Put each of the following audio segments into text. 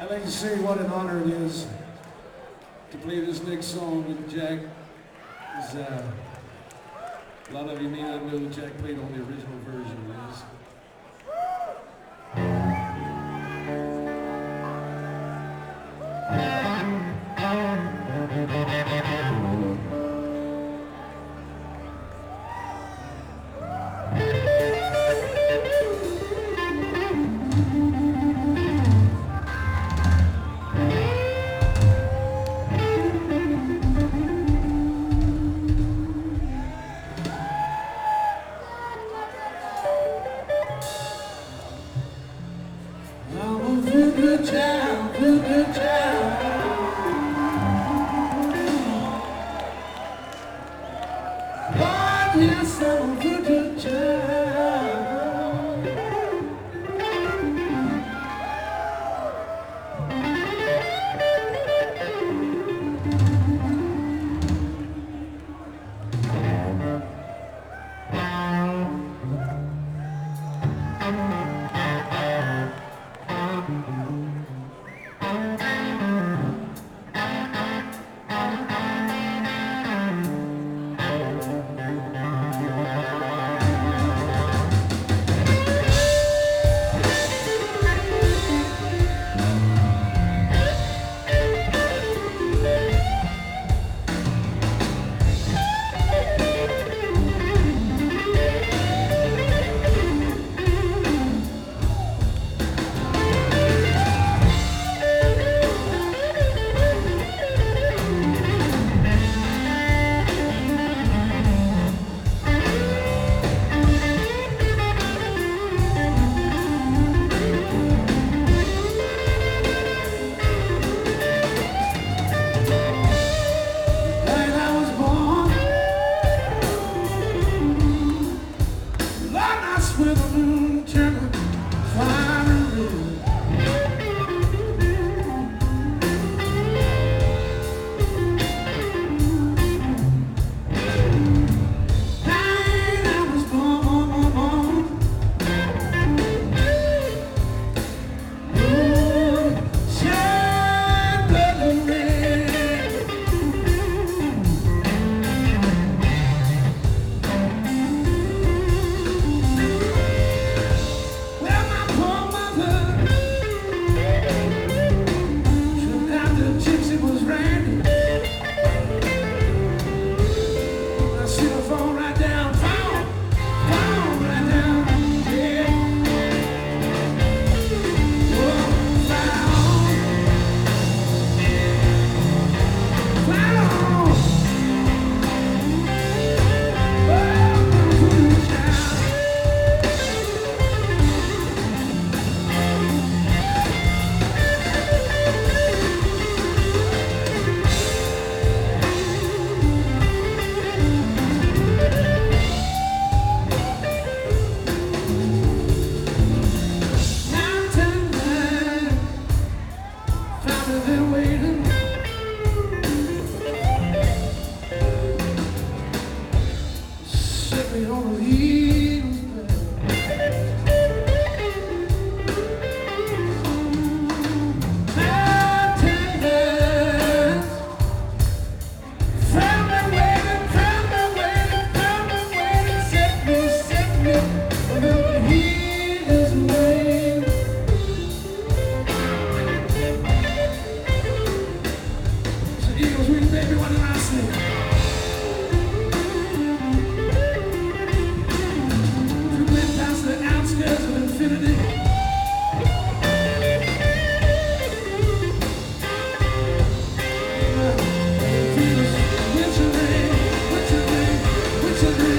I'd like to say what an honor it is to play this next song with Jack. Uh, a lot of you may not know Jack played on the original version of this. to find a. to the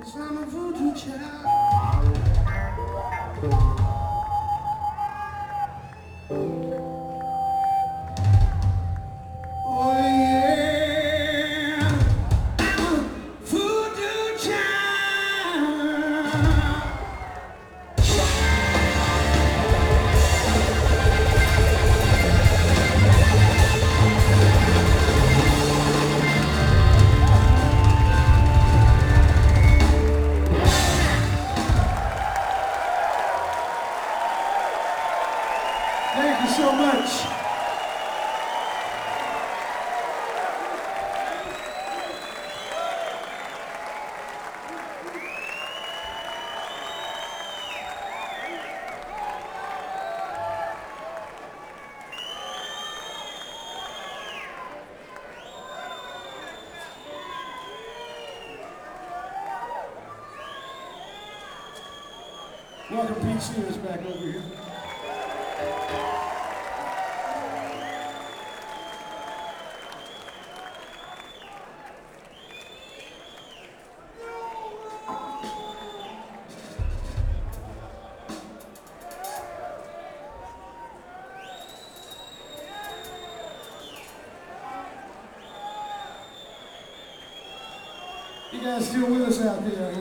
Cause I'm. so much. Welcome Pete Stevens, back over here. Guys still with us out there, huh?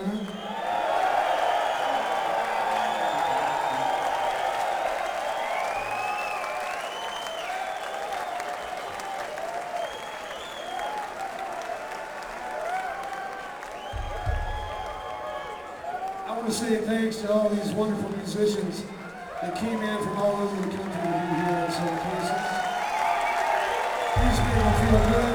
I want to say thanks to all these wonderful musicians that came in from all over the country to be here in some cases. Make them feel good.